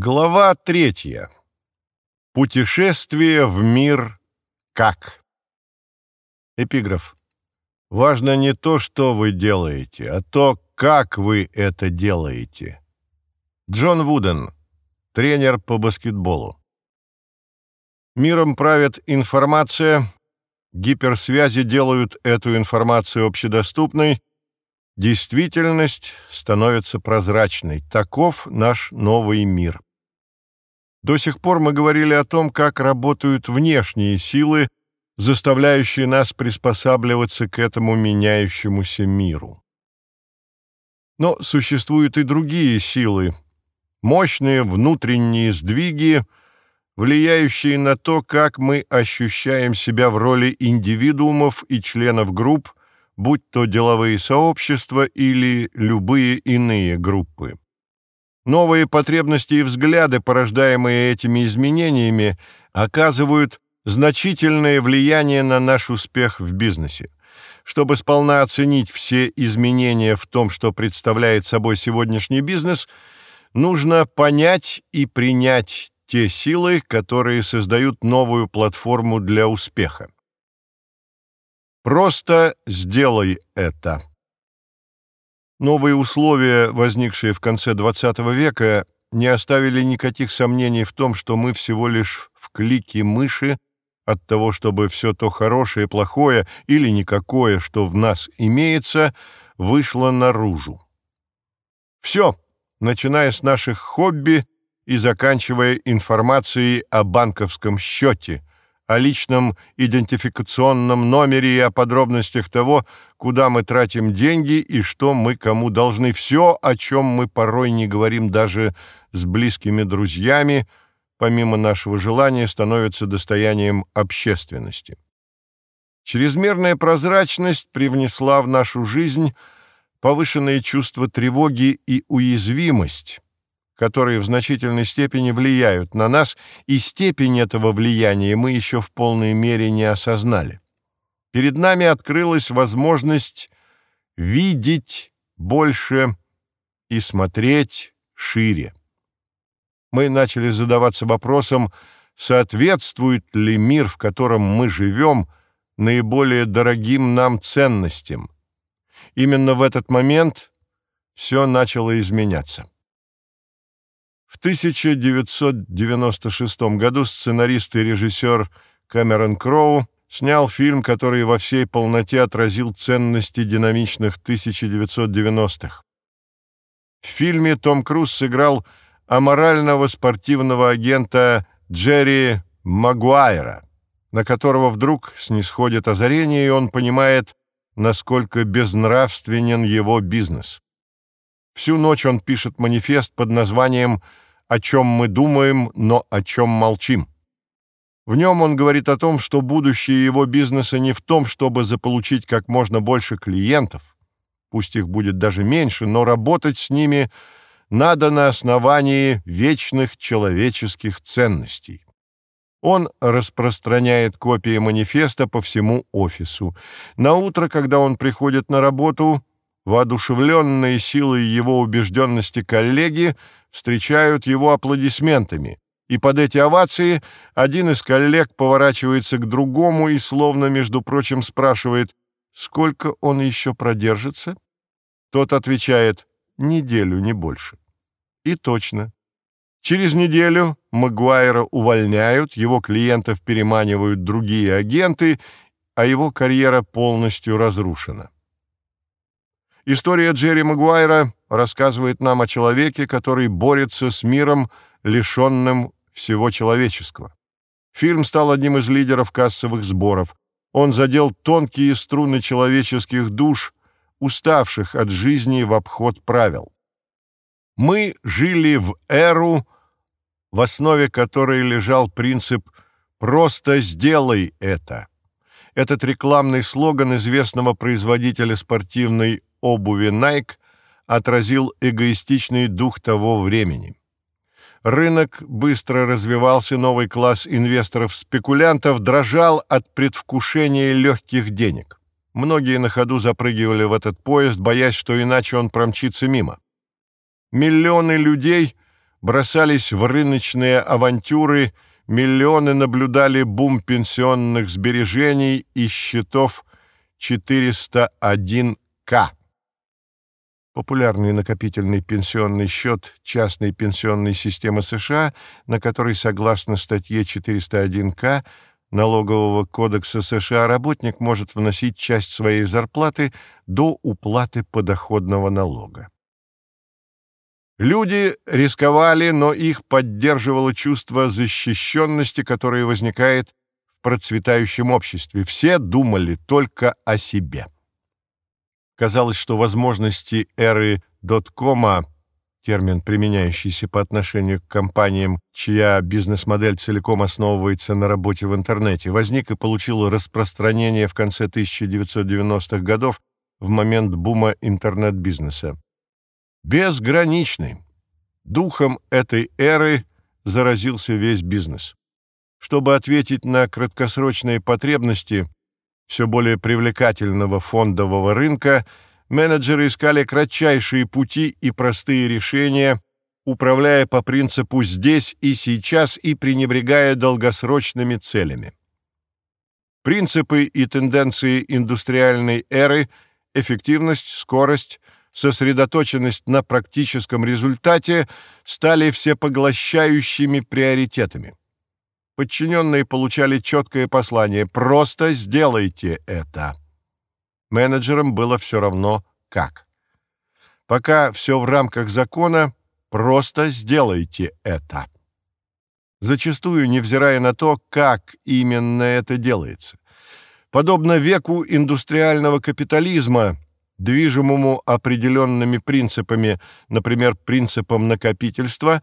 Глава третья. Путешествие в мир как. Эпиграф. Важно не то, что вы делаете, а то, как вы это делаете. Джон Вуден, тренер по баскетболу. Миром правит информация, гиперсвязи делают эту информацию общедоступной, Действительность становится прозрачной. Таков наш новый мир. До сих пор мы говорили о том, как работают внешние силы, заставляющие нас приспосабливаться к этому меняющемуся миру. Но существуют и другие силы, мощные внутренние сдвиги, влияющие на то, как мы ощущаем себя в роли индивидуумов и членов групп, будь то деловые сообщества или любые иные группы. Новые потребности и взгляды, порождаемые этими изменениями, оказывают значительное влияние на наш успех в бизнесе. Чтобы сполна оценить все изменения в том, что представляет собой сегодняшний бизнес, нужно понять и принять те силы, которые создают новую платформу для успеха. Просто сделай это. Новые условия, возникшие в конце XX века, не оставили никаких сомнений в том, что мы всего лишь в клике мыши от того, чтобы все то хорошее, плохое или никакое, что в нас имеется, вышло наружу. Все, начиная с наших хобби и заканчивая информацией о банковском счете – о личном идентификационном номере и о подробностях того, куда мы тратим деньги и что мы кому должны. Все, о чем мы порой не говорим даже с близкими друзьями, помимо нашего желания, становится достоянием общественности. Чрезмерная прозрачность привнесла в нашу жизнь повышенное чувство тревоги и уязвимость, которые в значительной степени влияют на нас, и степень этого влияния мы еще в полной мере не осознали. Перед нами открылась возможность видеть больше и смотреть шире. Мы начали задаваться вопросом, соответствует ли мир, в котором мы живем, наиболее дорогим нам ценностям. Именно в этот момент все начало изменяться. В 1996 году сценарист и режиссер Кэмерон Кроу снял фильм, который во всей полноте отразил ценности динамичных 1990-х. В фильме Том Круз сыграл аморального спортивного агента Джерри Магуайра, на которого вдруг снисходит озарение, и он понимает, насколько безнравственен его бизнес. Всю ночь он пишет манифест под названием «О чем мы думаем, но о чем молчим». В нем он говорит о том, что будущее его бизнеса не в том, чтобы заполучить как можно больше клиентов, пусть их будет даже меньше, но работать с ними надо на основании вечных человеческих ценностей. Он распространяет копии манифеста по всему офису. На утро, когда он приходит на работу, воодушевленные силой его убежденности коллеги встречают его аплодисментами, и под эти овации один из коллег поворачивается к другому и, словно, между прочим, спрашивает, сколько он еще продержится? Тот отвечает, неделю, не больше. И точно. Через неделю Магуайра увольняют, его клиентов переманивают другие агенты, а его карьера полностью разрушена. История Джерри Магуайра рассказывает нам о человеке, который борется с миром, лишенным всего человеческого. Фильм стал одним из лидеров кассовых сборов. Он задел тонкие струны человеческих душ, уставших от жизни в обход правил. Мы жили в эру, в основе которой лежал принцип «просто сделай это». Этот рекламный слоган известного производителя спортивной обуви Nike отразил эгоистичный дух того времени. Рынок быстро развивался, новый класс инвесторов-спекулянтов дрожал от предвкушения легких денег. Многие на ходу запрыгивали в этот поезд, боясь, что иначе он промчится мимо. Миллионы людей бросались в рыночные авантюры, миллионы наблюдали бум пенсионных сбережений и счетов 401К. Популярный накопительный пенсионный счет частной пенсионной системы США, на который, согласно статье 401К Налогового кодекса США, работник может вносить часть своей зарплаты до уплаты подоходного налога. Люди рисковали, но их поддерживало чувство защищенности, которое возникает в процветающем обществе. Все думали только о себе. Казалось, что возможности эры доткома, термин, применяющийся по отношению к компаниям, чья бизнес-модель целиком основывается на работе в интернете, возник и получил распространение в конце 1990-х годов в момент бума интернет-бизнеса безграничны. Духом этой эры заразился весь бизнес. Чтобы ответить на краткосрочные потребности все более привлекательного фондового рынка, менеджеры искали кратчайшие пути и простые решения, управляя по принципу «здесь и сейчас» и пренебрегая долгосрочными целями. Принципы и тенденции индустриальной эры – эффективность, скорость – сосредоточенность на практическом результате стали всепоглощающими приоритетами. Подчиненные получали четкое послание «просто сделайте это». Менеджерам было все равно как. Пока все в рамках закона, просто сделайте это. Зачастую, невзирая на то, как именно это делается. Подобно веку индустриального капитализма – движимому определенными принципами, например, принципом накопительства,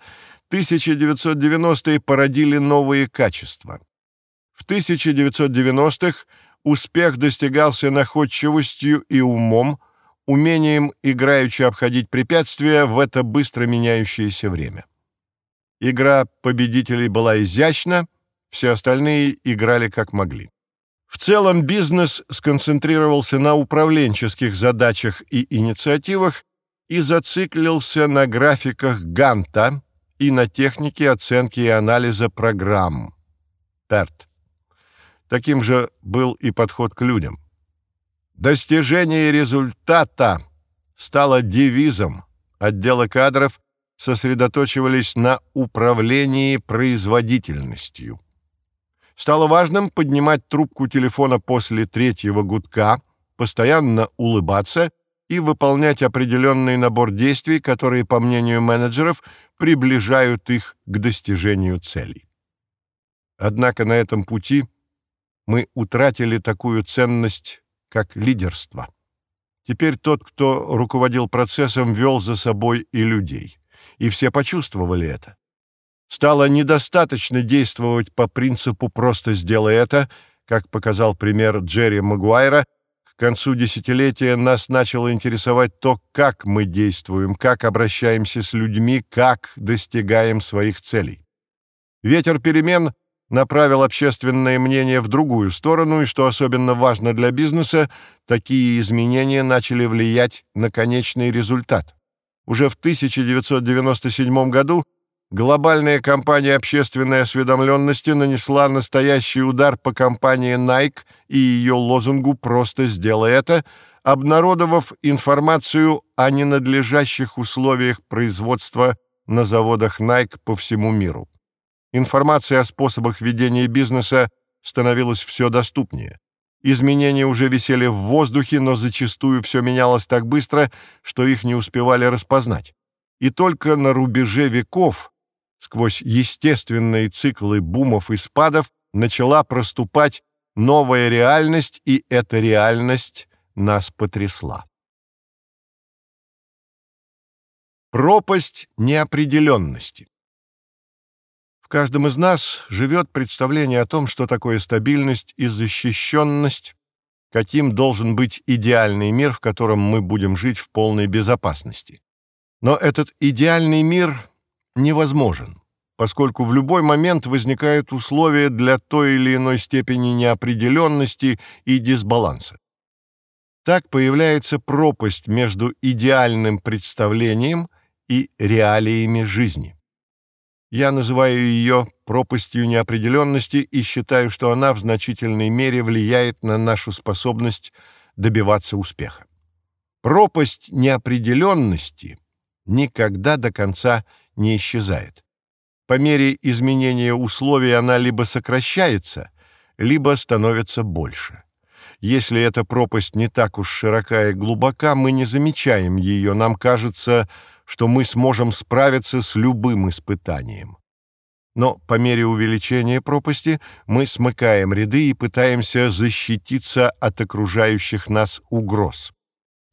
1990-е породили новые качества. В 1990-х успех достигался находчивостью и умом, умением играючи обходить препятствия в это быстро меняющееся время. Игра победителей была изящна, все остальные играли как могли. В целом бизнес сконцентрировался на управленческих задачах и инициативах и зациклился на графиках Ганта и на технике оценки и анализа программ. ПЕРТ. Таким же был и подход к людям. Достижение результата стало девизом. Отделы кадров сосредоточивались на управлении производительностью. Стало важным поднимать трубку телефона после третьего гудка, постоянно улыбаться и выполнять определенный набор действий, которые, по мнению менеджеров, приближают их к достижению целей. Однако на этом пути мы утратили такую ценность, как лидерство. Теперь тот, кто руководил процессом, вел за собой и людей. И все почувствовали это. Стало недостаточно действовать по принципу «просто сделай это», как показал пример Джерри Магуайра, концу десятилетия нас начало интересовать то, как мы действуем, как обращаемся с людьми, как достигаем своих целей. Ветер перемен направил общественное мнение в другую сторону, и, что особенно важно для бизнеса, такие изменения начали влиять на конечный результат. Уже в 1997 году глобальная кампания общественной осведомленности нанесла настоящий удар по компании Nike и ее лозунгу «Просто сделай это», обнародовав информацию о ненадлежащих условиях производства на заводах Nike по всему миру. Информация о способах ведения бизнеса становилась все доступнее. Изменения уже висели в воздухе, но зачастую все менялось так быстро, что их не успевали распознать. И только на рубеже веков сквозь естественные циклы бумов и спадов начала проступать новая реальность, и эта реальность нас потрясла. Пропасть неопределенности. В каждом из нас живет представление о том, что такое стабильность и защищенность, каким должен быть идеальный мир, в котором мы будем жить в полной безопасности. Но этот идеальный мир невозможен, поскольку в любой момент возникают условия для той или иной степени неопределенности и дисбаланса. Так появляется пропасть между идеальным представлением и реалиями жизни. Я называю ее пропастью неопределенности и считаю, что она в значительной мере влияет на нашу способность добиваться успеха. Пропасть неопределенности никогда до конца не исчезает. По мере изменения условий она либо сокращается, либо становится больше. Если эта пропасть не так уж широка и глубока, мы не замечаем ее, нам кажется, что мы сможем справиться с любым испытанием. Но по мере увеличения пропасти мы смыкаем ряды и пытаемся защититься от окружающих нас угроз.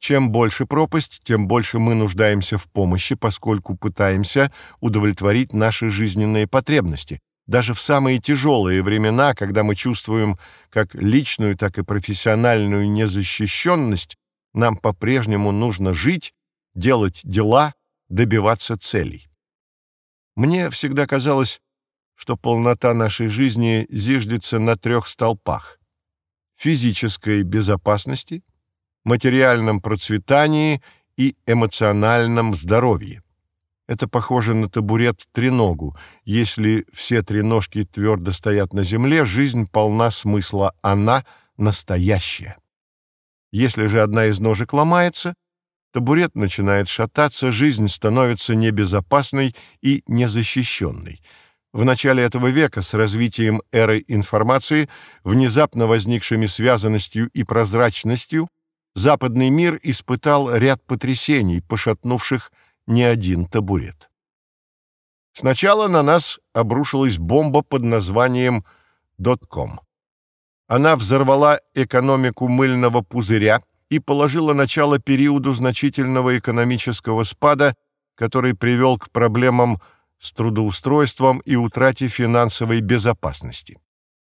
Чем больше пропасть, тем больше мы нуждаемся в помощи, поскольку пытаемся удовлетворить наши жизненные потребности. Даже в самые тяжелые времена, когда мы чувствуем как личную, так и профессиональную незащищенность, нам по-прежнему нужно жить, делать дела, добиваться целей. Мне всегда казалось, что полнота нашей жизни зиждется на трех столпах – физической безопасности, материальном процветании и эмоциональном здоровье. Это похоже на табурет-треногу. Если все три ножки твердо стоят на земле, жизнь полна смысла, она настоящая. Если же одна из ножек ломается, табурет начинает шататься, жизнь становится небезопасной и незащищенной – в начале этого века с развитием эры информации, внезапно возникшими связанностью и прозрачностью, западный мир испытал ряд потрясений, пошатнувших не один табурет. Сначала на нас обрушилась бомба под названием «Дотком». Она взорвала экономику мыльного пузыря и положила начало периоду значительного экономического спада, который привел к проблемам с трудоустройством и утрате финансовой безопасности.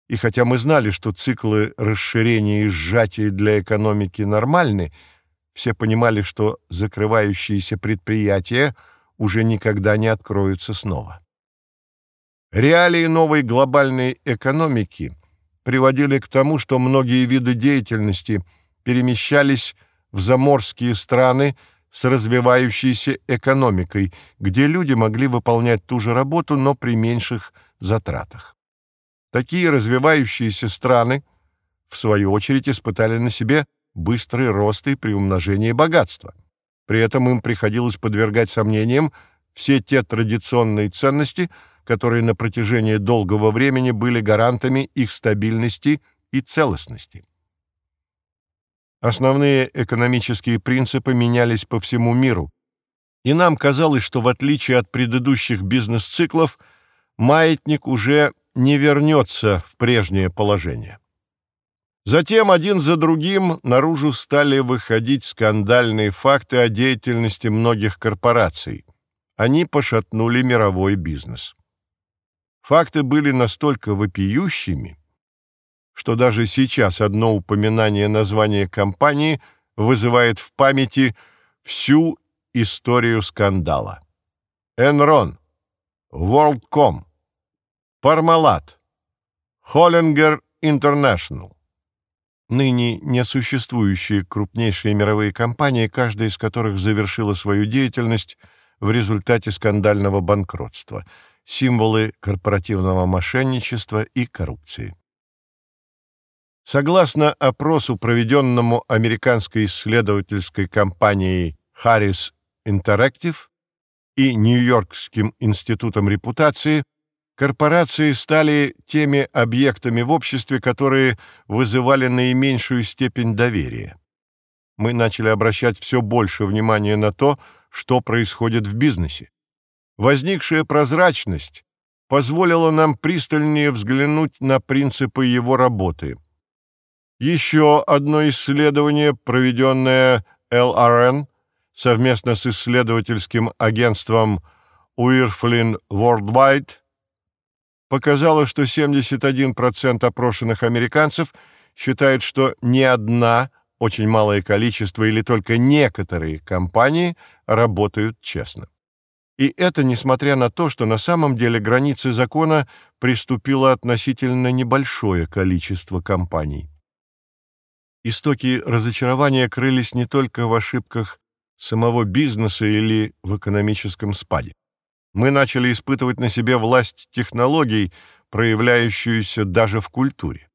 И хотя мы знали, что циклы расширения и сжатия для экономики нормальны, все понимали, что закрывающиеся предприятия уже никогда не откроются снова. Реалии новой глобальной экономики приводили к тому, что многие виды деятельности перемещались в заморские страны, с развивающейся экономикой, где люди могли выполнять ту же работу, но при меньших затратах. Такие развивающиеся страны, в свою очередь, испытали на себе быстрый рост и приумножение богатства. При этом им приходилось подвергать сомнениям все те традиционные ценности, которые на протяжении долгого времени были гарантами их стабильности и целостности. Основные экономические принципы менялись по всему миру, и нам казалось, что в отличие от предыдущих бизнес-циклов, маятник уже не вернется в прежнее положение. Затем один за другим наружу стали выходить скандальные факты о деятельности многих корпораций. Они пошатнули мировой бизнес. Факты были настолько вопиющими, что даже сейчас одно упоминание названия компании вызывает в памяти всю историю скандала. Enron, WorldCom, Parmalat, Hollinger International. Ныне несуществующие крупнейшие мировые компании, каждая из которых завершила свою деятельность в результате скандального банкротства, символы корпоративного мошенничества и коррупции. Согласно опросу, проведенному американской исследовательской компанией Harris Interactive и Нью-Йоркским институтом репутации, корпорации стали теми объектами в обществе, которые вызывали наименьшую степень доверия. Мы начали обращать все больше внимания на то, что происходит в бизнесе. Возникшая прозрачность позволила нам пристальнее взглянуть на принципы его работы – еще одно исследование, проведенное LRN совместно с исследовательским агентством Уирфлин Worldwide, показало, что 71% опрошенных американцев считают, что ни одна, очень малое количество или только некоторые компании работают честно. И это несмотря на то, что на самом деле границы закона приступило относительно небольшое количество компаний. Истоки разочарования крылись не только в ошибках самого бизнеса или в экономическом спаде. Мы начали испытывать на себе власть технологий, проявляющуюся даже в культуре.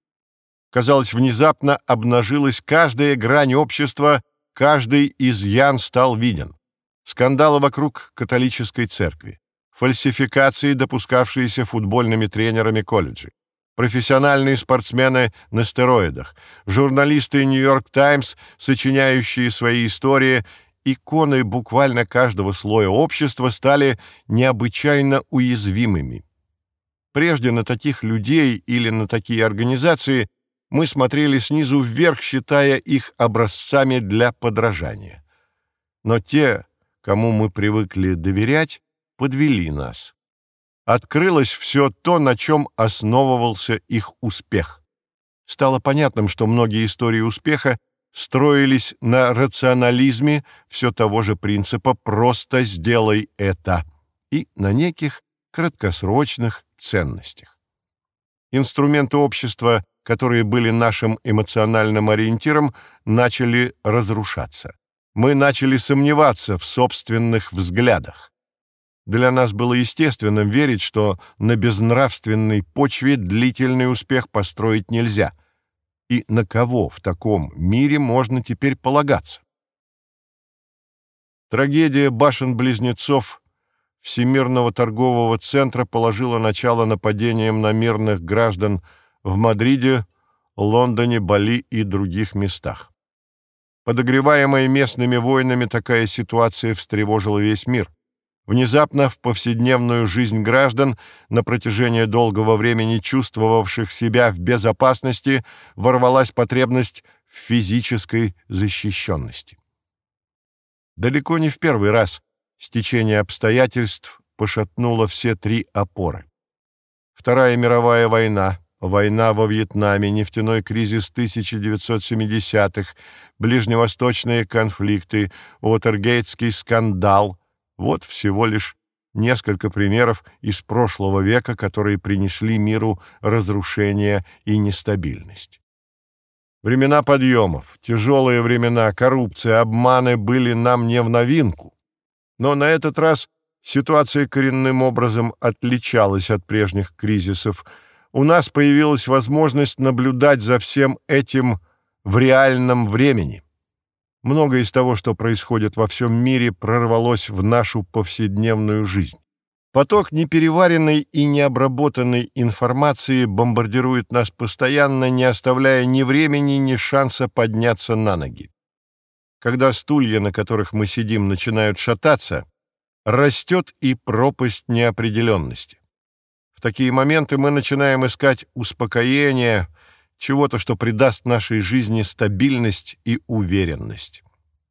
Казалось, внезапно обнажилась каждая грань общества, каждый изъян стал виден. Скандалы вокруг католической церкви, фальсификации, допускавшиеся футбольными тренерами колледжей, профессиональные спортсмены на стероидах, журналисты «Нью-Йорк Таймс», сочиняющие свои истории, иконы буквально каждого слоя общества стали необычайно уязвимыми. Прежде на таких людей или на такие организации мы смотрели снизу вверх, считая их образцами для подражания. Но те, кому мы привыкли доверять, подвели нас. Открылось все то, на чем основывался их успех. Стало понятным, что многие истории успеха строились на рационализме все того же принципа «просто сделай это» и на неких краткосрочных ценностях. Инструменты общества, которые были нашим эмоциональным ориентиром, начали разрушаться мы начали сомневаться в собственных взглядах. Для нас было естественным верить, что на безнравственной почве длительный успех построить нельзя. И на кого в таком мире можно теперь полагаться? Трагедия башен-близнецов Всемирного торгового центра положила начало нападениям на мирных граждан в Мадриде, Лондоне, Бали и других местах. Подогреваемая местными войнами, такая ситуация встревожила весь мир. Внезапно в повседневную жизнь граждан, на протяжении долгого времени чувствовавших себя в безопасности, ворвалась потребность в физической защищенности. Далеко не в первый раз стечение обстоятельств пошатнуло все три опоры. Вторая мировая война, война во Вьетнаме, нефтяной кризис 1970-х, ближневосточные конфликты, Уотергейтский скандал — вот всего лишь несколько примеров из прошлого века, которые принесли миру разрушение и нестабильность. Времена подъемов, тяжелые времена, коррупция, обманы были нам не в новинку. Но на этот раз ситуация коренным образом отличалась от прежних кризисов. У нас появилась возможность наблюдать за всем этим – в реальном времени. Многое из того, что происходит во всем мире, прорвалось в нашу повседневную жизнь. Поток непереваренной и необработанной информации бомбардирует нас постоянно, не оставляя ни времени, ни шанса подняться на ноги. Когда стулья, на которых мы сидим, начинают шататься, растет и пропасть неопределенности. В такие моменты мы начинаем искать успокоения, чего-то, что придаст нашей жизни стабильность и уверенность.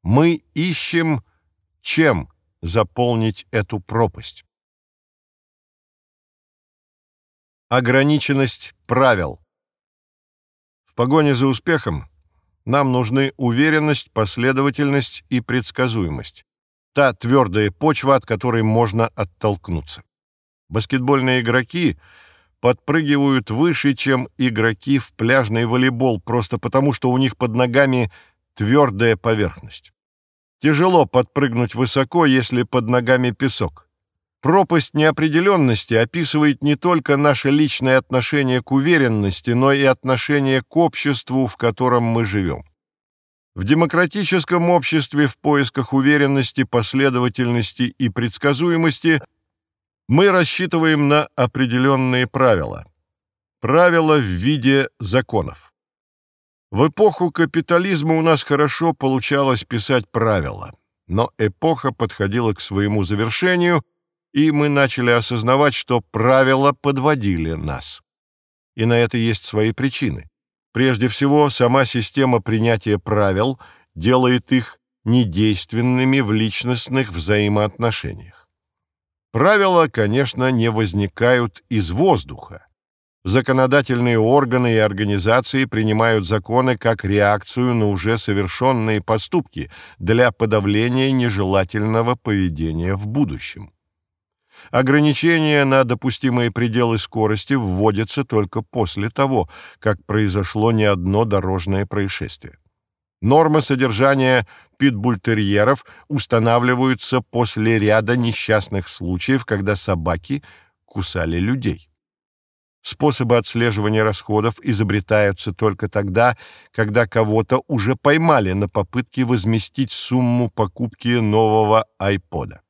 Мы ищем, чем заполнить эту пропасть. Ограниченность правил. В погоне за успехом нам нужны уверенность, последовательность и предсказуемость. Та твердая почва, от которой можно оттолкнуться. Баскетбольные игроки — подпрыгивают выше, чем игроки в пляжный волейбол, просто потому что у них под ногами твердая поверхность. Тяжело подпрыгнуть высоко, если под ногами песок. Пропасть неопределенности описывает не только наше личное отношение к уверенности, но и отношение к обществу, в котором мы живем. В демократическом обществе в поисках уверенности, последовательности и предсказуемости мы рассчитываем на определенные правила. Правила в виде законов. В эпоху капитализма у нас хорошо получалось писать правила, но эпоха подходила к своему завершению, и мы начали осознавать, что правила подводили нас. И на это есть свои причины. Прежде всего, сама система принятия правил делает их недейственными в личностных взаимоотношениях. Правила, конечно, не возникают из воздуха. Законодательные органы и организации принимают законы как реакцию на уже совершенные поступки для подавления нежелательного поведения в будущем. Ограничения на допустимые пределы скорости вводятся только после того, как произошло не одно дорожное происшествие. Нормы содержания питбультерьеров устанавливаются после ряда несчастных случаев, когда собаки кусали людей. Способы отслеживания расходов изобретаются только тогда, когда кого-то уже поймали на попытке возместить сумму покупки нового айпода.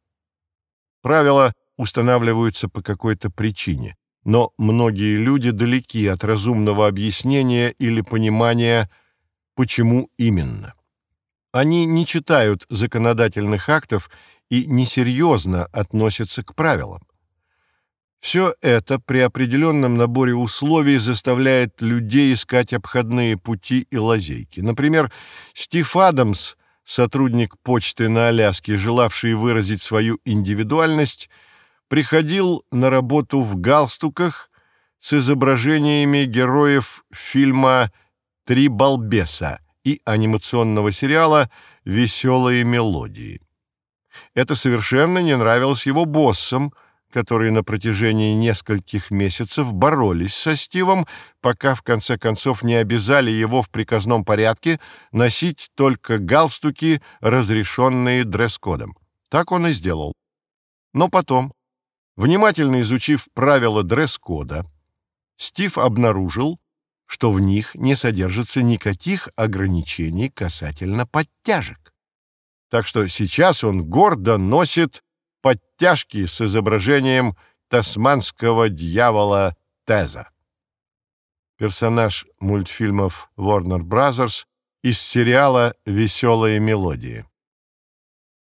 Правила устанавливаются по какой-то причине, но многие люди далеки от разумного объяснения или понимания, почему именно. Они не читают законодательных актов и несерьезно относятся к правилам. Все это при определенном наборе условий заставляет людей искать обходные пути и лазейки. Например, Стив Адамс, сотрудник почты на Аляске, желавший выразить свою индивидуальность, приходил на работу в галстуках с изображениями героев фильма «Три балбеса» и анимационного сериала «Веселые мелодии». Это совершенно не нравилось его боссам – которые на протяжении нескольких месяцев боролись со Стивом, пока в конце концов не обязали его в приказном порядке носить только галстуки, разрешенные дресс-кодом. Так он и сделал. Но потом, внимательно изучив правила дресс-кода, Стив обнаружил, что в них не содержится никаких ограничений касательно подтяжек. Так что сейчас он гордо носит подтяжки с изображением тасманского дьявола Теза. Персонаж мультфильмов Warner Bros. из сериала «Веселые мелодии».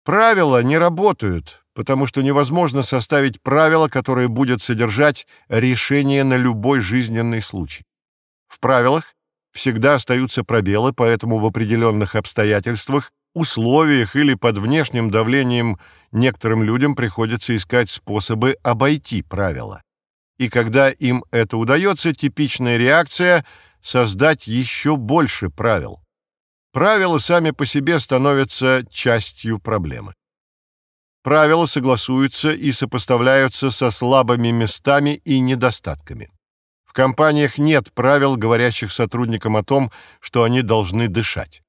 Правила не работают, потому что невозможно составить правило, которое будет содержать решение на любой жизненный случай. В правилах всегда остаются пробелы, поэтому в определенных обстоятельствах условиях или под внешним давлением некоторым людям приходится искать способы обойти правила. И когда им это удается, типичная реакция — создать еще больше правил. Правила сами по себе становятся частью проблемы. Правила согласуются и сопоставляются со слабыми местами и недостатками. В компаниях нет правил, говорящих сотрудникам о том, что они должны дышать.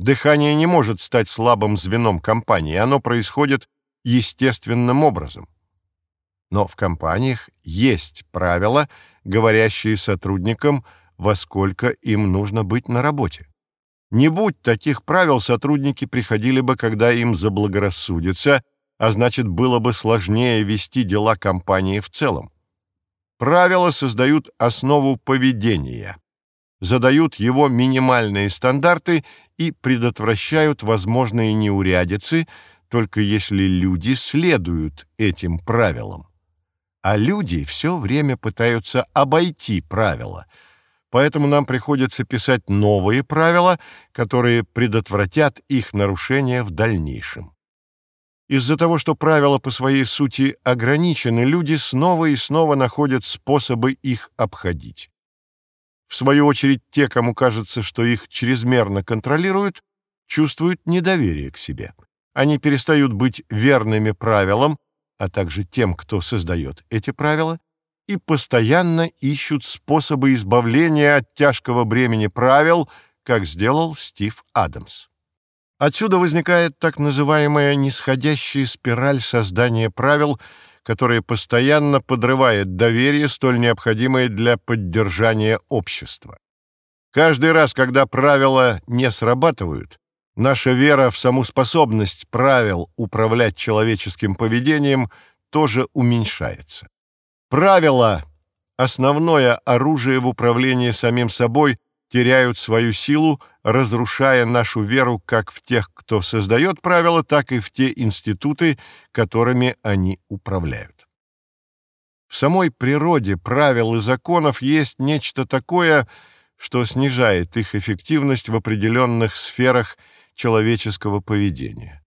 Дыхание не может стать слабым звеном компании, оно происходит естественным образом. Но в компаниях есть правила, говорящие сотрудникам, во сколько им нужно быть на работе. Не будь таких правил, сотрудники приходили бы, когда им заблагорассудится, а значит, было бы сложнее вести дела компании в целом. Правила создают основу поведения, задают его минимальные стандарты и предотвращают возможные неурядицы, только если люди следуют этим правилам. А люди все время пытаются обойти правила, поэтому нам приходится писать новые правила, которые предотвратят их нарушение в дальнейшем. Из-за того, что правила по своей сути ограничены, люди снова и снова находят способы их обходить. В свою очередь, те, кому кажется, что их чрезмерно контролируют, чувствуют недоверие к себе. Они перестают быть верными правилам, а также тем, кто создает эти правила, и постоянно ищут способы избавления от тяжкого бремени правил, как сделал Стив Адамс. Отсюда возникает так называемая нисходящая спираль создания правил – которое постоянно подрывает доверие, столь необходимое для поддержания общества. Каждый раз, когда правила не срабатывают, наша вера в саму способность правил управлять человеческим поведением тоже уменьшается. Правила — основное оружие в управлении самим собой теряют свою силу, разрушая нашу веру как в тех, кто создает правила, так и в те институты, которыми они управляют. В самой природе правил и законов есть нечто такое, что снижает их эффективность в определенных сферах человеческого поведения.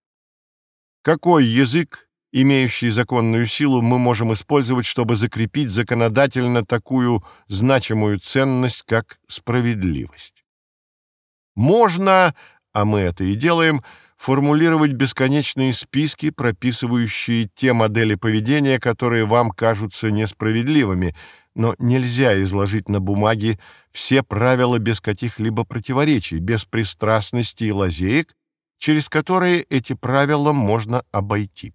Какой язык имеющий законную силу, мы можем использовать, чтобы закрепить законодательно такую значимую ценность, как справедливость. Можно, а мы это и делаем, формулировать бесконечные списки, прописывающие те модели поведения, которые вам кажутся несправедливыми, но нельзя изложить на бумаге все правила без каких-либо противоречий, без пристрастности и лазеек, через которые эти правила можно обойти.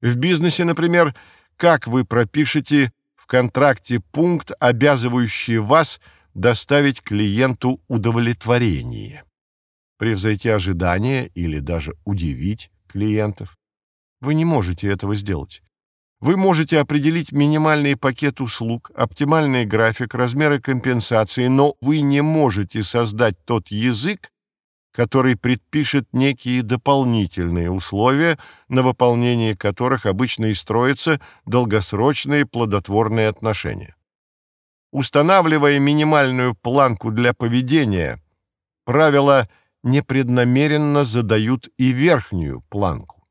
В бизнесе, например, как вы пропишете в контракте пункт, обязывающий вас доставить клиенту удовлетворение, превзойти ожидания или даже удивить клиентов. Вы не можете этого сделать. Вы можете определить минимальный пакет услуг, оптимальный график, размеры компенсации, но вы не можете создать тот язык, который предпишет некие дополнительные условия, на выполнение которых обычно и строятся долгосрочные плодотворные отношения. Устанавливая минимальную планку для поведения, правила непреднамеренно задают и верхнюю планку.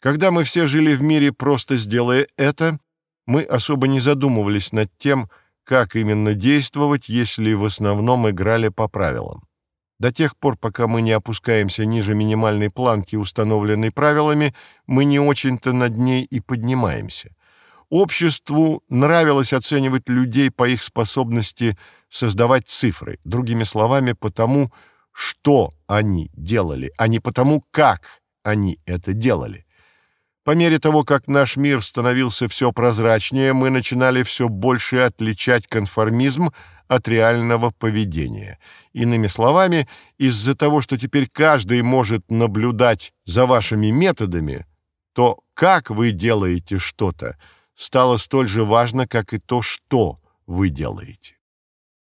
Когда мы все жили в мире, просто сделая это, мы особо не задумывались над тем, как именно действовать, если в основном играли по правилам. До тех пор, пока мы не опускаемся ниже минимальной планки, установленной правилами, мы не очень-то над ней и поднимаемся. Обществу нравилось оценивать людей по их способности создавать цифры, другими словами, потому, что они делали, а не потому, как они это делали. По мере того, как наш мир становился все прозрачнее, мы начинали все больше отличать конформизм от реального поведения. Иными словами, из-за того, что теперь каждый может наблюдать за вашими методами, то как вы делаете что-то стало столь же важно, как и то, что вы делаете.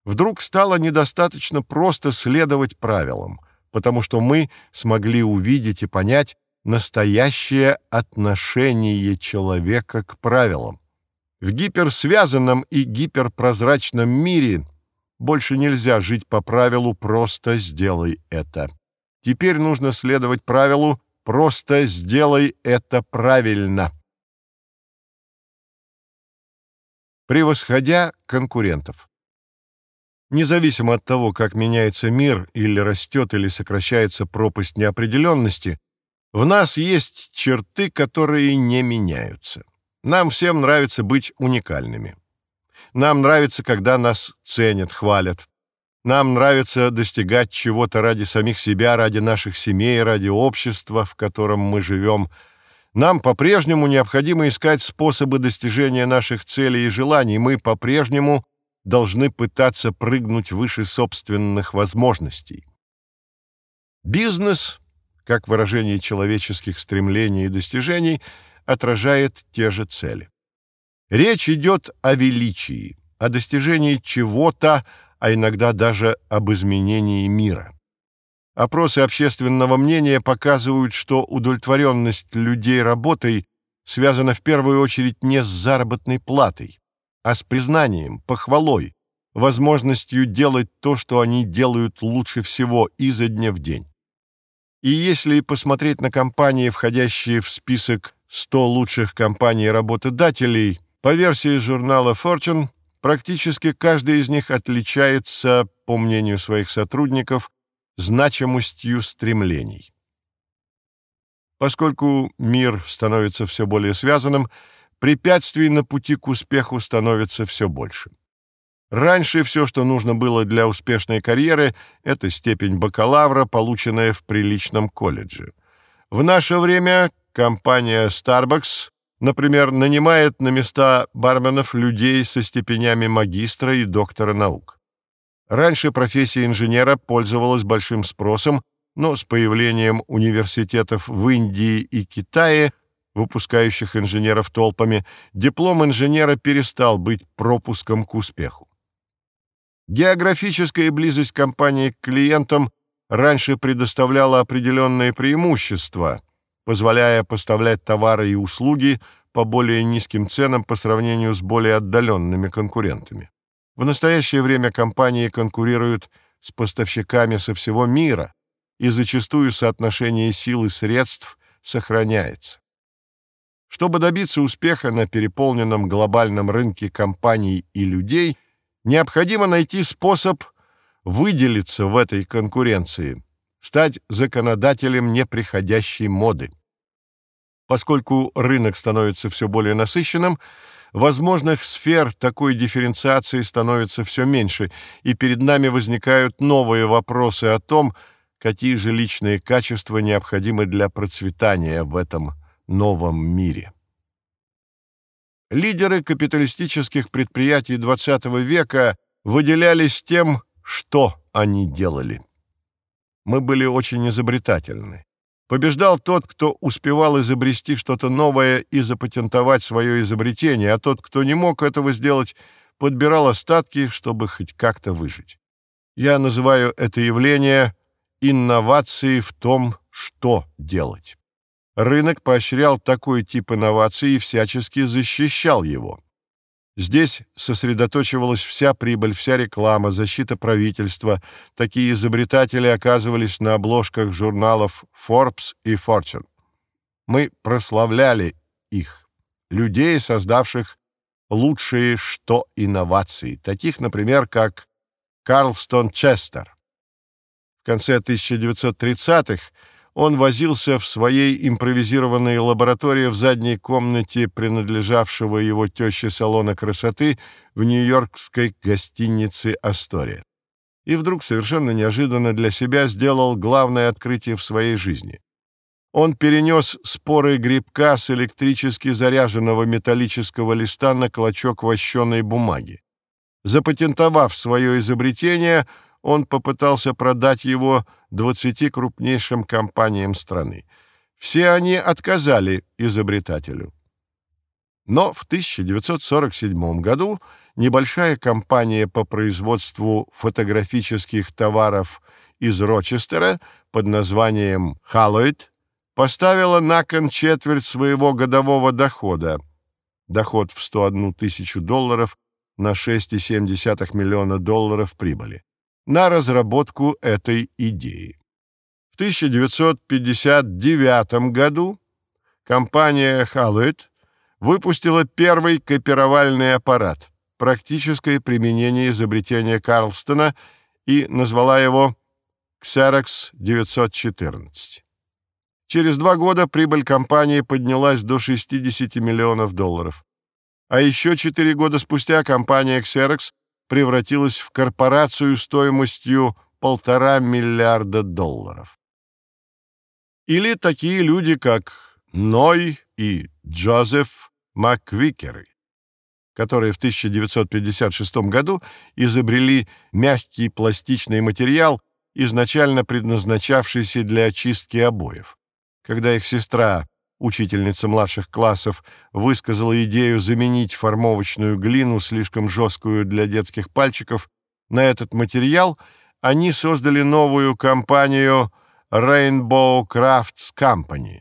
Вдруг стало недостаточно просто следовать правилам, потому что мы смогли увидеть и понять настоящее отношение человека к правилам. В гиперсвязанном и гиперпрозрачном мире больше нельзя жить по правилу «просто сделай это». Теперь нужно следовать правилу «просто сделай это правильно». Превосходя конкурентов. Независимо от того, как меняется мир или растет или сокращается пропасть неопределенности, в нас есть черты, которые не меняются. Нам всем нравится быть уникальными. Нам нравится, когда нас ценят, хвалят. Нам нравится достигать чего-то ради самих себя, ради наших семей, ради общества, в котором мы живем. Нам по-прежнему необходимо искать способы достижения наших целей и желаний. Мы по-прежнему должны пытаться прыгнуть выше собственных возможностей. Бизнес, как выражение человеческих стремлений и достижений – отражает те же цели. Речь идет о величии, о достижении чего-то, а иногда даже об изменении мира. Опросы общественного мнения показывают, что удовлетворенность людей работой связана в первую очередь не с заработной платой, а с признанием, похвалой, возможностью делать то, что они делают лучше всего изо дня в день. И если посмотреть на компании, входящие в список 100 лучших компаний-работодателей, по версии журнала Fortune, практически каждый из них отличается, по мнению своих сотрудников, значимостью стремлений. Поскольку мир становится все более связанным, препятствий на пути к успеху становится все больше. Раньше все, что нужно было для успешной карьеры, это степень бакалавра, полученная в приличном колледже. В наше время Компания Starbucks, например, нанимает на места барменов людей со степенями магистра и доктора наук. Раньше профессия инженера пользовалась большим спросом, но с появлением университетов в Индии и Китае, выпускающих инженеров толпами, диплом инженера перестал быть пропуском к успеху. Географическая близость компании к клиентам раньше предоставляла определенные преимущества, позволяя поставлять товары и услуги по более низким ценам по сравнению с более отдаленными конкурентами. В настоящее время компании конкурируют с поставщиками со всего мира, и зачастую соотношение сил и средств сохраняется. Чтобы добиться успеха на переполненном глобальном рынке компаний и людей, необходимо найти способ выделиться в этой конкуренции – стать законодателем неприходящей моды. Поскольку рынок становится все более насыщенным, Возможных сфер такой дифференциации становится все меньше, и перед нами возникают новые вопросы о том, какие же личные качества необходимы для процветания в этом новом мире. Лидеры капиталистических предприятий XX века выделялись тем, что они делали. Мы были очень изобретательны. Побеждал тот, кто успевал изобрести что-то новое и запатентовать свое изобретение, а тот, кто не мог этого сделать, подбирал остатки, чтобы хоть как-то выжить. Я называю это явление инновацией в том, что делать. Рынок поощрял такой тип инноваций и всячески защищал его. Здесь сосредоточивалась вся прибыль, вся реклама, защита правительства. Такие изобретатели оказывались на обложках журналов Forbes и Fortune. Мы прославляли их, людей, создавших лучшие что инновации, таких, например, как Карлстон Честер. В конце 1930-х он возился в своей импровизированной лаборатории в задней комнате принадлежавшего его теще салона красоты в нью-йоркской гостинице «Астория». И вдруг совершенно неожиданно для себя сделал главное открытие в своей жизни. Он перенес споры грибка с электрически заряженного металлического листа на клочок вощеной бумаги. Запатентовав свое изобретение, он попытался продать его 20 крупнейшим компаниям страны. Все они отказали изобретателю. Но в 1947 году небольшая компания по производству фотографических товаров из Рочестера под названием «Халлойд» поставила на кон четверть своего годового дохода, доход в 101 тысячу долларов на 6,7 миллиона долларов прибыли на разработку этой идеи. В 1959 году компания Hallett выпустила первый копировальный аппарат, практическое применение изобретения Карлстона, и назвала его Xerox 914. Через два года прибыль компании поднялась до 60 миллионов долларов. А еще четыре года спустя компания Xerox превратилась в корпорацию стоимостью полтора миллиарда долларов. Или такие люди, как Ной и Джозеф Маквикеры, которые в 1956 году изобрели мягкий пластичный материал, изначально предназначавшийся для очистки обоев. Когда их сестра учительница младших классов, высказала идею заменить формовочную глину, слишком жесткую для детских пальчиков, на этот материал, они создали новую компанию Rainbow Crafts Company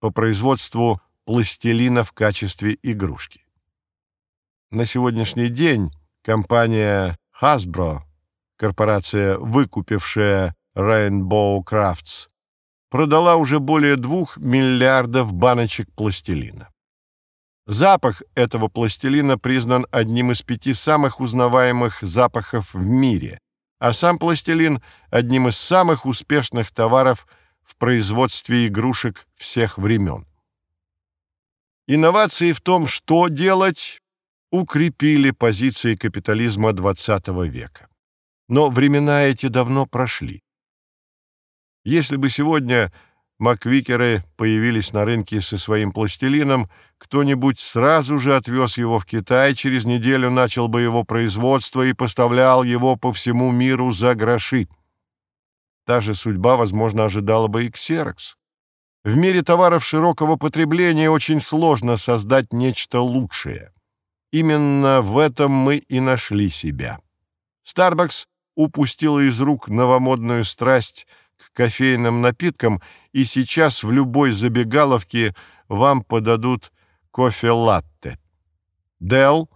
по производству пластилина в качестве игрушки. На сегодняшний день компания Hasbro, корпорация, выкупившая Rainbow Crafts, продала уже более двух миллиардов баночек пластилина. Запах этого пластилина признан одним из пяти самых узнаваемых запахов в мире, а сам пластилин – одним из самых успешных товаров в производстве игрушек всех времен. Инновации в том, что делать, укрепили позиции капитализма XX века. Но времена эти давно прошли. Если бы сегодня маквикеры появились на рынке со своим пластилином, кто-нибудь сразу же отвез его в Китай, через неделю начал бы его производство и поставлял его по всему миру за гроши. Та же судьба, возможно, ожидала бы и Ксерокс. В мире товаров широкого потребления очень сложно создать нечто лучшее. Именно в этом мы и нашли себя. Starbucks упустила из рук новомодную страсть – к кофейным напиткам, и сейчас в любой забегаловке вам подадут кофе-латте. Dell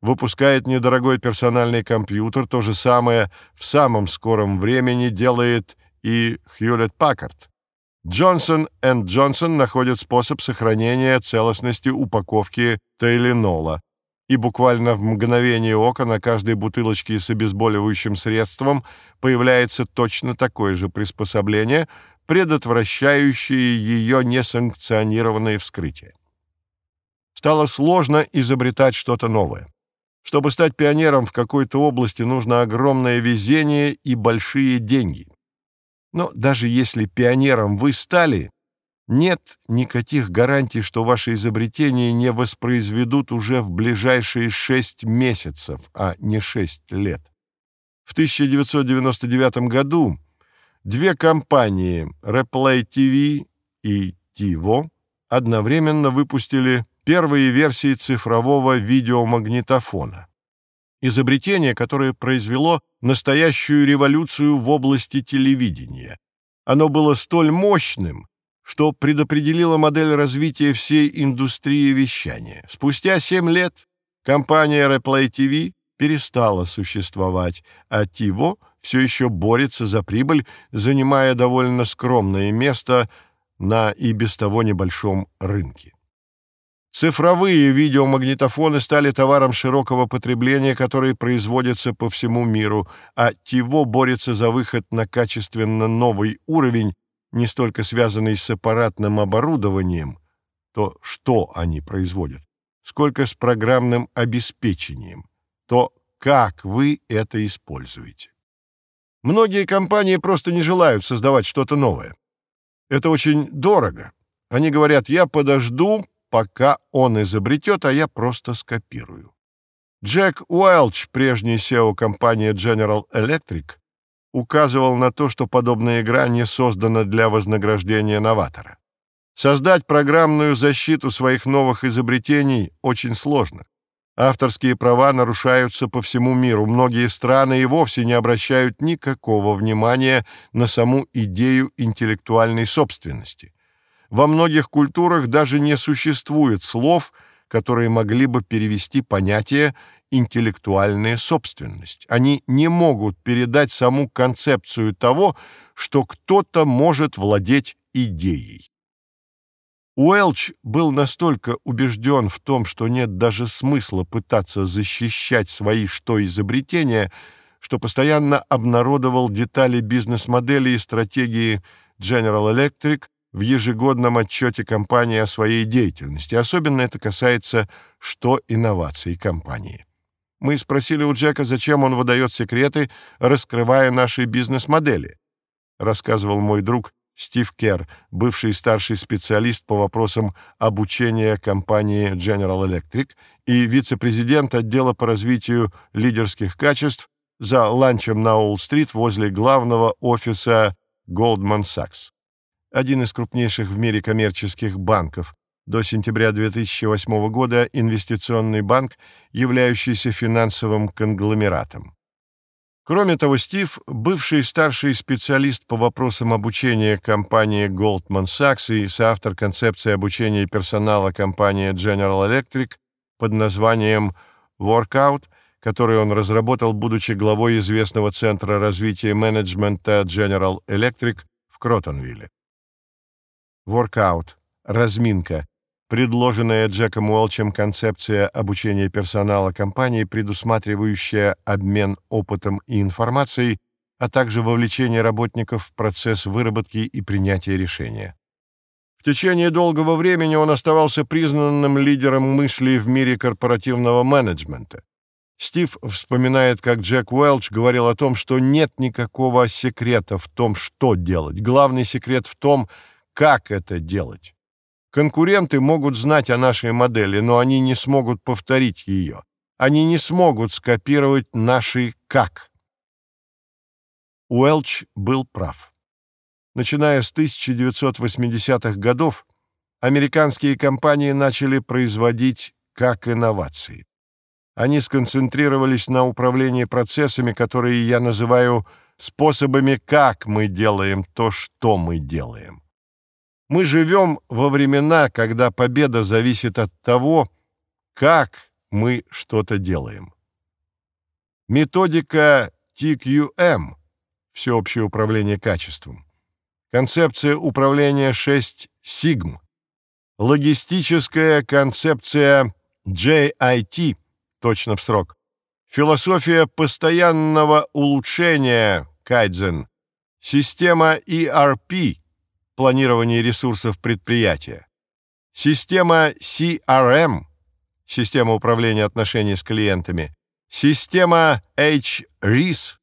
выпускает недорогой персональный компьютер, то же самое в самом скором времени делает и Hewlett-Packard. Johnson Johnson находит способ сохранения целостности упаковки Тейленола и буквально в мгновение ока на каждой бутылочке с обезболивающим средством появляется точно такое же приспособление, предотвращающее ее несанкционированное вскрытие. Стало сложно изобретать что-то новое. Чтобы стать пионером в какой-то области, нужно огромное везение и большие деньги. Но даже если пионером вы стали, нет никаких гарантий, что ваши изобретения не воспроизведут уже в ближайшие шесть месяцев, а не шесть лет. В 1999 году две компании Replay TV и TiVo одновременно выпустили первые версии цифрового видеомагнитофона. Изобретение, которое произвело настоящую революцию в области телевидения. Оно было столь мощным, что предопределило модель развития всей индустрии вещания. Спустя семь лет компания Replay TV перестала существовать, а TiVo все еще борется за прибыль, занимая довольно скромное место на и без того небольшом рынке. Цифровые видеомагнитофоны стали товаром широкого потребления, который производится по всему миру, а ТИВО борется за выход на качественно новый уровень, не столько связанный с аппаратным оборудованием, то, что они производят, сколько с программным обеспечением, то, как вы это используете. Многие компании просто не желают создавать что-то новое. Это очень дорого. Они говорят, я подожду, пока он изобретет, а я просто скопирую. Джек Уэлч, прежний SEO компании General Electric, указывал на то, что подобная игра не создана для вознаграждения новатора. Создать программную защиту своих новых изобретений очень сложно. Авторские права нарушаются по всему миру. Многие страны и вовсе не обращают никакого внимания на саму идею интеллектуальной собственности. Во многих культурах даже не существует слов, которые могли бы перевести понятие интеллектуальная собственность. Они не могут передать саму концепцию того, что кто-то может владеть идеей. Уэлч был настолько убежден в том, что нет даже смысла пытаться защищать свои что изобретения, что постоянно обнародовал детали бизнес-модели и стратегии General Electric в ежегодном отчете компании о своей деятельности. Особенно это касается что инноваций компании. Мы спросили у Джека, зачем он выдает секреты, раскрывая наши бизнес-модели. Рассказывал мой друг Стив Керр, бывший старший специалист по вопросам обучения компании General Electric и вице-президент отдела по развитию лидерских качеств за ланчем на Уолл-стрит возле главного офиса Goldman Sachs один из крупнейших в мире коммерческих банков, до сентября 2008 года инвестиционный банк, являющийся финансовым конгломератом. Кроме того, Стив, бывший старший специалист по вопросам обучения компании Goldman Sachs и соавтор концепции обучения персонала компании General Electric под названием Workout, который он разработал, будучи главой известного Центра развития менеджмента General Electric в Кротонвилле. Воркаут, разминка, предложенная Джеком Уэлчем концепция обучения персонала компании, предусматривающая обмен опытом и информацией, а также вовлечение работников в процесс выработки и принятия решения. В течение долгого времени он оставался признанным лидером мыслей в мире корпоративного менеджмента. Стив вспоминает, как Джек Уэлч говорил о том, что нет никакого секрета в том, что делать. Главный секрет в том, как это делать. Конкуренты могут знать о нашей модели, но они не смогут повторить ее. Они не смогут скопировать наши «как». Уэлч был прав. Начиная с 1980-х годов, американские компании начали производить как инновации. Они сконцентрировались на управлении процессами, которые я называю способами, как мы делаем то, что мы делаем. Мы живем во времена, когда победа зависит от того, как мы что-то делаем. Методика TQM – всеобщее управление качеством. Концепция управления 6 сигм. Логистическая концепция JIT, точно в срок. Философия постоянного улучшения, кайдзен. Система ERP, планирования ресурсов предприятия. Система CRM система управления отношениями с клиентами, система HRIS,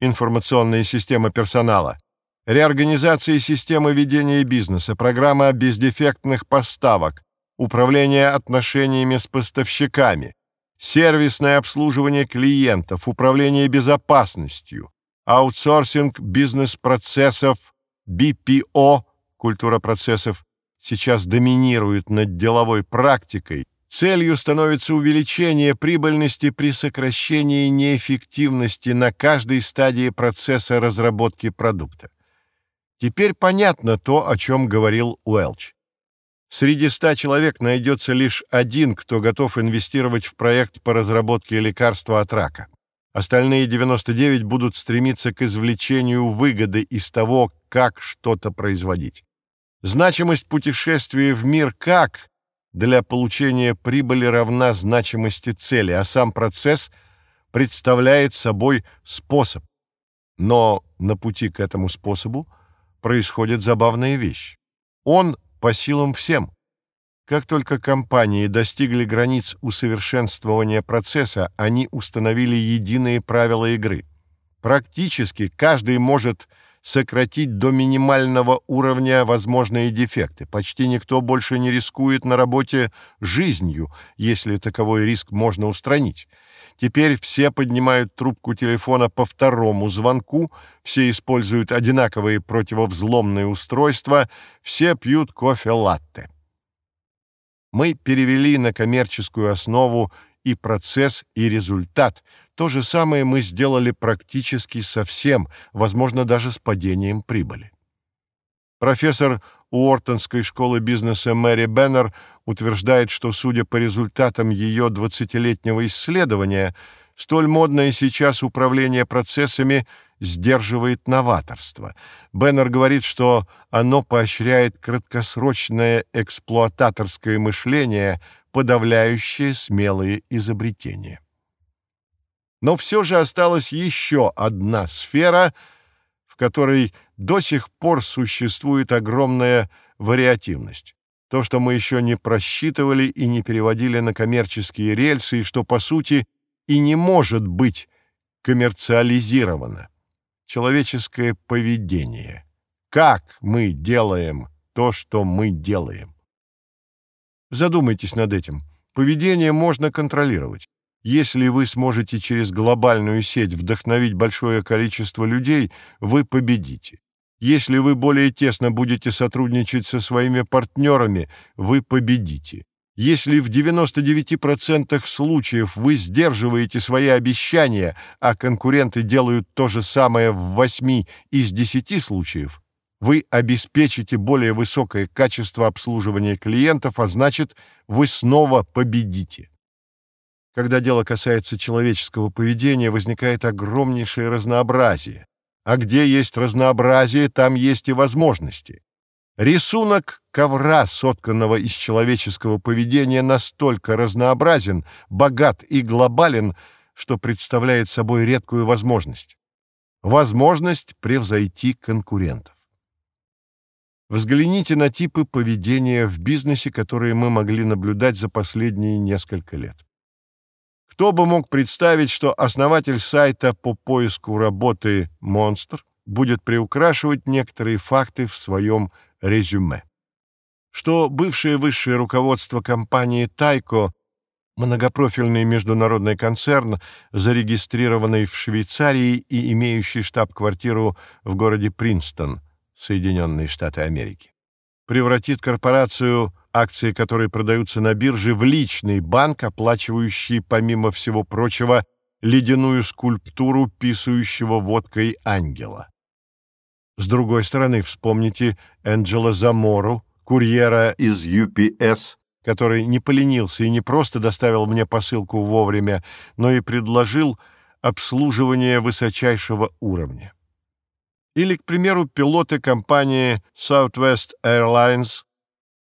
информационная система персонала, реорганизация системы ведения бизнеса, программа бездефектных поставок, управление отношениями с поставщиками, сервисное обслуживание клиентов, управление безопасностью, аутсорсинг бизнес-процессов, BPO, культура процессов, сейчас доминирует над деловой практикой, целью становится увеличение прибыльности при сокращении неэффективности на каждой стадии процесса разработки продукта. Теперь понятно то, о чем говорил Уэлч. Среди ста человек найдется лишь один, кто готов инвестировать в проект по разработке лекарства от рака. Остальные 99 будут стремиться к извлечению выгоды из того, как что-то производить. Значимость путешествия в мир как для получения прибыли равна значимости цели, а сам процесс представляет собой способ. Но на пути к этому способу происходит забавная вещь. Он по силам всем. Как только компании достигли границ усовершенствования процесса, они установили единые правила игры. Практически каждый может сократить до минимального уровня возможные дефекты. Почти никто больше не рискует на работе жизнью, если таковой риск можно устранить. Теперь все поднимают трубку телефона по второму звонку, все используют одинаковые противовзломные устройства, все пьют кофе-латте. Мы перевели на коммерческую основу и процесс, и результат. То же самое мы сделали практически со всем, возможно, даже с падением прибыли. Профессор Уортонской школы бизнеса Мэри Беннер утверждает, что, судя по результатам ее 20-летнего исследования, столь модное сейчас управление процессами сдерживает новаторство. Беннер говорит, что оно поощряет краткосрочное эксплуататорское мышление, подавляющее смелые изобретения. Но все же осталась еще одна сфера, в которой до сих пор существует огромная вариативность. То, что мы еще не просчитывали и не переводили на коммерческие рельсы, и что, по сути, и не может быть коммерциализировано. Человеческое поведение. Как мы делаем то, что мы делаем? Задумайтесь над этим. Поведение можно контролировать. Если вы сможете через глобальную сеть вдохновить большое количество людей, вы победите. Если вы более тесно будете сотрудничать со своими партнерами, вы победите. Если в 99% случаев вы сдерживаете свои обещания, а конкуренты делают то же самое в 8 из 10 случаев, вы обеспечите более высокое качество обслуживания клиентов, а значит, вы снова победите. Когда дело касается человеческого поведения, возникает огромнейшее разнообразие. А где есть разнообразие, там есть и возможности. Рисунок ковра, сотканного из человеческого поведения, настолько разнообразен, богат и глобален, что представляет собой редкую возможность. Возможность превзойти конкурентов. Взгляните на типы поведения в бизнесе, которые мы могли наблюдать за последние несколько лет. Кто бы мог представить, что основатель сайта по поиску работы «Монстр» будет приукрашивать некоторые факты в своем резюме? Что бывшее высшее руководство компании «Тайко» многопрофильный международный концерн, зарегистрированный в Швейцарии и имеющий штаб-квартиру в городе Принстон, Соединенные Штаты Америки. Превратит корпорацию акции которой продаются на бирже, в личный банк, оплачивающий, помимо всего прочего, ледяную скульптуру писающего водкой ангела. С другой стороны, вспомните Энджела Замору, курьера из UPS, который не поленился и не просто доставил мне посылку вовремя, но и предложил обслуживание высочайшего уровня. Или, к примеру, пилоты компании Southwest Airlines,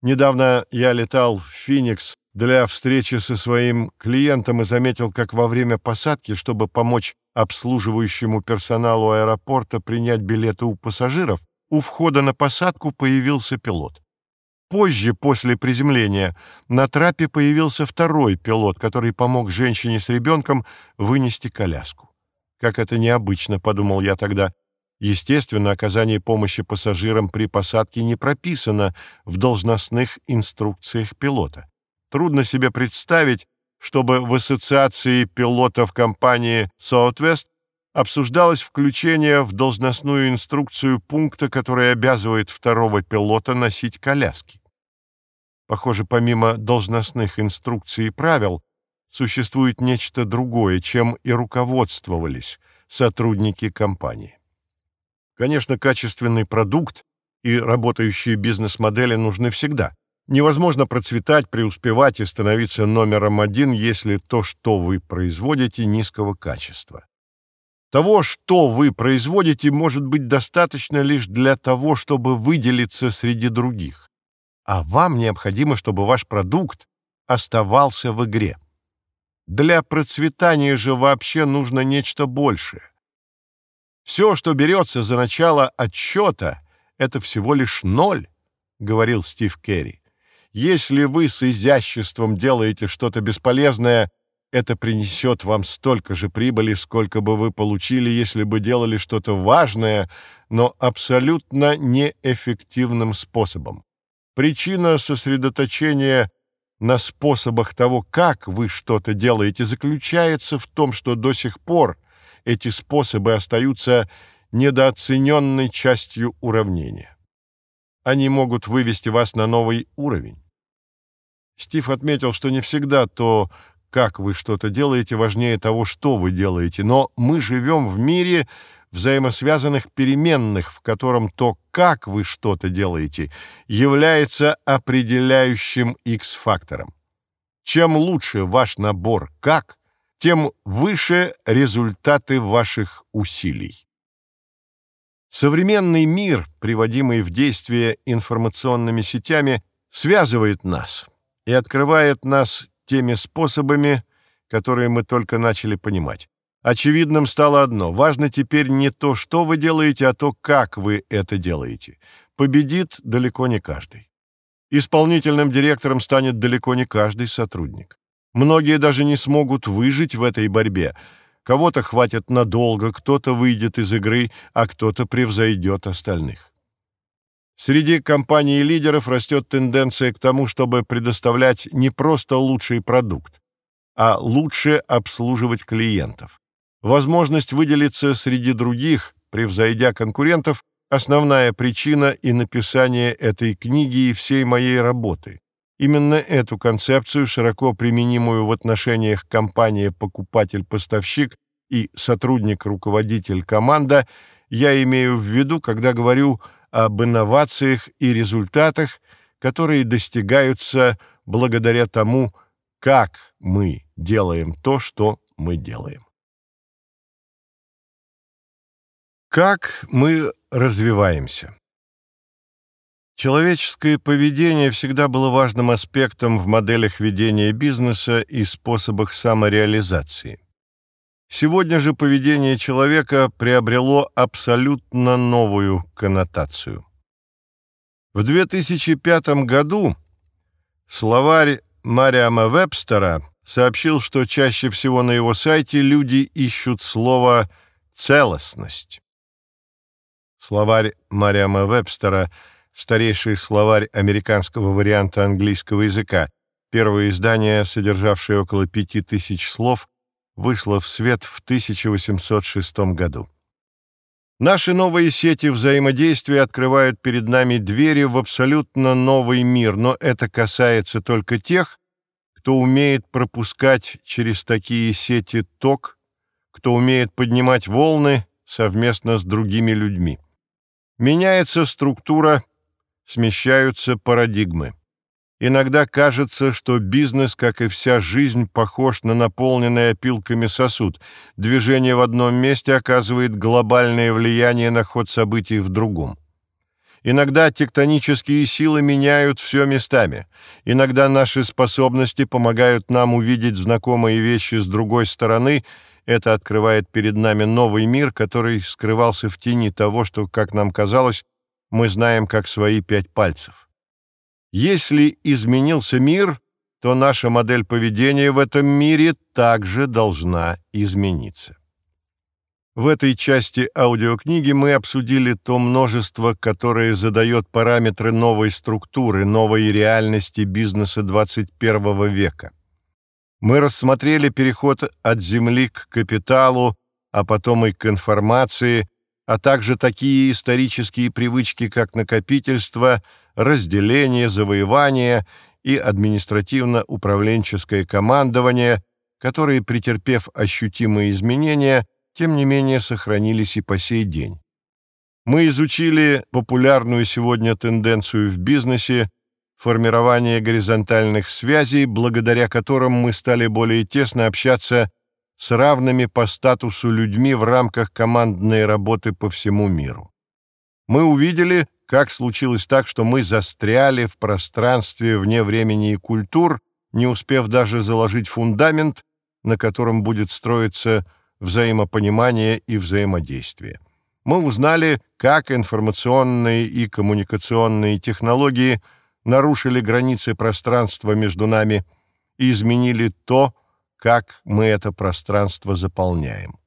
Недавно я летал в Феникс для встречи со своим клиентом и заметил, как во время посадки, чтобы помочь обслуживающему персоналу аэропорта принять билеты у пассажиров, у входа на посадку появился пилот. Позже, после приземления, на трапе появился второй пилот, который помог женщине с ребенком вынести коляску. Как это необычно, подумал я тогда. Естественно, оказание помощи пассажирам при посадке не прописано в должностных инструкциях пилота. Трудно себе представить, чтобы в ассоциации пилотов компании Southwest обсуждалось включение в должностную инструкцию пункта, который обязывает второго пилота носить коляски. Похоже, помимо должностных инструкций и правил, существует нечто другое, чем и руководствовались сотрудники компании. Конечно, качественный продукт и работающие бизнес-модели нужны всегда. Невозможно процветать, преуспевать и становиться номером один, если то, что вы производите, низкого качества. Того, что вы производите, может быть достаточно лишь для того, чтобы выделиться среди других. А вам необходимо, чтобы ваш продукт оставался в игре. Для процветания же вообще нужно нечто большее. Все, что берется за начало отчета, это всего лишь ноль, — говорил Стив Керри. Если вы с изяществом делаете что-то бесполезное, это принесет вам столько же прибыли, сколько бы вы получили, если бы делали что-то важное, но абсолютно неэффективным способом. Причина сосредоточения на способах того, как вы что-то делаете, заключается в том, что до сих пор – эти способы остаются недооцененной частью уравнения. Они могут вывести вас на новый уровень. Стив отметил, что не всегда то, как вы что-то делаете, важнее того, что вы делаете, но мы живем в мире взаимосвязанных переменных, в котором то, как вы что-то делаете, является определяющим X-фактором. Чем лучше ваш набор «как», тем выше результаты ваших усилий. Современный мир, приводимый в действие информационными сетями, связывает нас и открывает нас теми способами, которые мы только начали понимать. Очевидным стало одно – важно теперь не то, что вы делаете, а то, как вы это делаете. Победит далеко не каждый. Исполнительным директором станет далеко не каждый сотрудник. Многие даже не смогут выжить в этой борьбе. Кого-то хватит надолго, кто-то выйдет из игры, а кто-то превзойдет остальных. Среди компаний лидеров растет тенденция к тому, чтобы предоставлять не просто лучший продукт, а лучше обслуживать клиентов. Возможность выделиться среди других, превзойдя конкурентов, основная причина и написания этой книги и всей моей работы. Именно эту концепцию, широко применимую в отношениях компания-покупатель-поставщик и сотрудник-руководитель-команда, я имею в виду, когда говорю об инновациях и результатах, которые достигаются благодаря тому, как мы делаем то, что мы делаем. Как мы развиваемся? Человеческое поведение всегда было важным аспектом в моделях ведения бизнеса и способах самореализации. Сегодня же поведение человека приобрело абсолютно новую коннотацию. В 2005 году словарь Мерриама Вебстера сообщил, что чаще всего на его сайте люди ищут слово «целостность». Словарь Мерриама Вебстера – старейший словарь американского варианта английского языка. Первое издание, содержавшее около пяти тысяч слов, вышло в свет в 1806 году. Наши новые сети взаимодействия открывают перед нами двери в абсолютно новый мир, но это касается только тех, кто умеет пропускать через такие сети ток, кто умеет поднимать волны совместно с другими людьми. Меняется структура смещаются парадигмы. Иногда кажется, что бизнес, как и вся жизнь, похож на наполненный опилками сосуд. Движение в одном месте оказывает глобальное влияние на ход событий в другом. Иногда тектонические силы меняют все местами. Иногда наши способности помогают нам увидеть знакомые вещи с другой стороны. Это открывает перед нами новый мир, который скрывался в тени того, что, как нам казалось, мы знаем как свои пять пальцев. Если изменился мир, то наша модель поведения в этом мире также должна измениться. В этой части аудиокниги мы обсудили то множество, которое задает параметры новой структуры, новой реальности бизнеса 21 века. Мы рассмотрели переход от земли к капиталу, а потом и к информации, а также такие исторические привычки, как накопительство, разделение, завоевание и административно-управленческое командование, которые, претерпев ощутимые изменения, тем не менее сохранились и по сей день. Мы изучили популярную сегодня тенденцию в бизнесе формирование горизонтальных связей, благодаря которым мы стали более тесно общаться с равными по статусу людьми в рамках командной работы по всему миру. Мы увидели, как случилось так, что мы застряли в пространстве вне времени и культур, не успев даже заложить фундамент, на котором будет строиться взаимопонимание и взаимодействие. Мы узнали, как информационные и коммуникационные технологии нарушили границы пространства между нами и изменили то, как мы это пространство заполняем.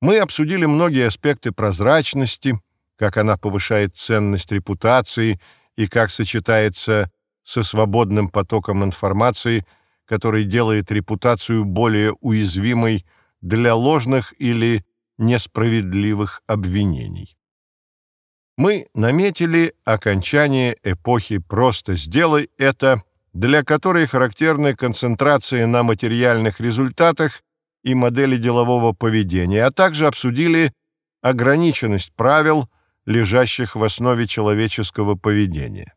Мы обсудили многие аспекты прозрачности, как она повышает ценность репутации и как сочетается со свободным потоком информации, который делает репутацию более уязвимой для ложных или несправедливых обвинений. Мы наметили окончание эпохи «просто сделай это», для которой характерны концентрация на материальных результатах и модели делового поведения, а также обсудили ограниченность правил, лежащих в основе человеческого поведения.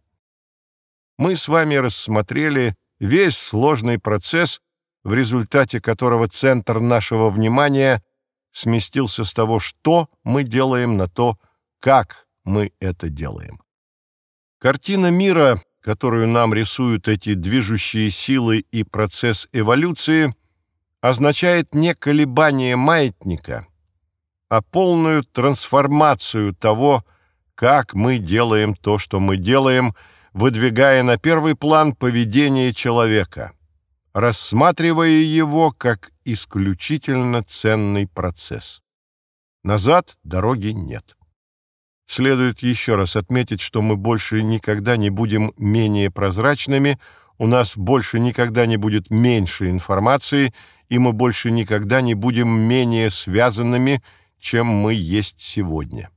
Мы с вами рассмотрели весь сложный процесс в результате которого центр нашего внимания сместился с того, что мы делаем, на то, как мы это делаем. Картина мира, которую нам рисуют эти движущие силы и процесс эволюции, означает не колебание маятника, а полную трансформацию того, как мы делаем то, что мы делаем, выдвигая на первый план поведение человека – рассматривая его как исключительно ценный процесс. Назад дороги нет. Следует еще раз отметить, что мы больше никогда не будем менее прозрачными, у нас больше никогда не будет меньше информации, и мы больше никогда не будем менее связанными, чем мы есть сегодня.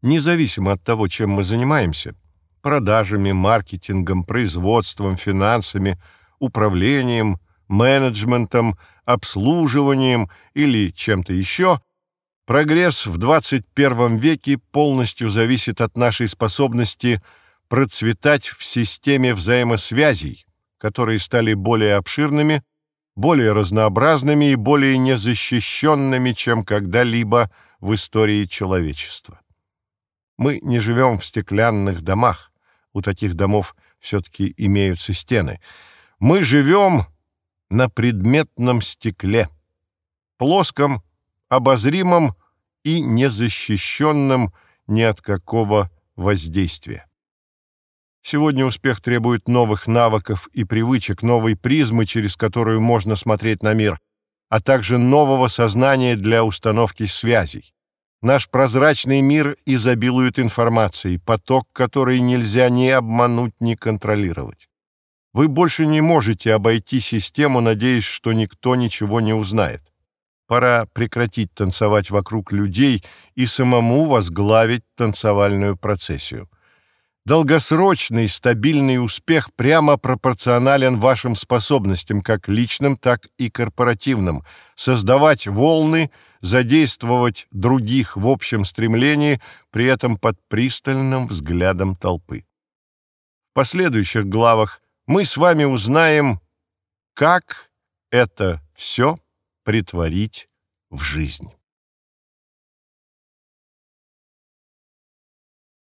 Независимо от того, чем мы занимаемся – продажами, маркетингом, производством, финансами – управлением, менеджментом, обслуживанием или чем-то еще, прогресс в 21 веке полностью зависит от нашей способности процветать в системе взаимосвязей, которые стали более обширными, более разнообразными и более незащищенными, чем когда-либо в истории человечества. Мы не живем в стеклянных домах, у таких домов все-таки имеются стены — мы живем на предметном стекле, плоском, обозримом и незащищенном ни от какого воздействия. Сегодня успех требует новых навыков и привычек, новой призмы, через которую можно смотреть на мир, а также нового сознания для установки связей. Наш прозрачный мир изобилует информацией, поток которой нельзя ни обмануть, ни контролировать. Вы больше не можете обойти систему, надеясь, что никто ничего не узнает. Пора прекратить танцевать вокруг людей и самому возглавить танцевальную процессию. Долгосрочный стабильный успех прямо пропорционален вашим способностям, как личным, так и корпоративным, создавать волны, задействовать других в общем стремлении, при этом под пристальным взглядом толпы. В последующих главах мы с вами узнаем, как это все притворить в жизнь.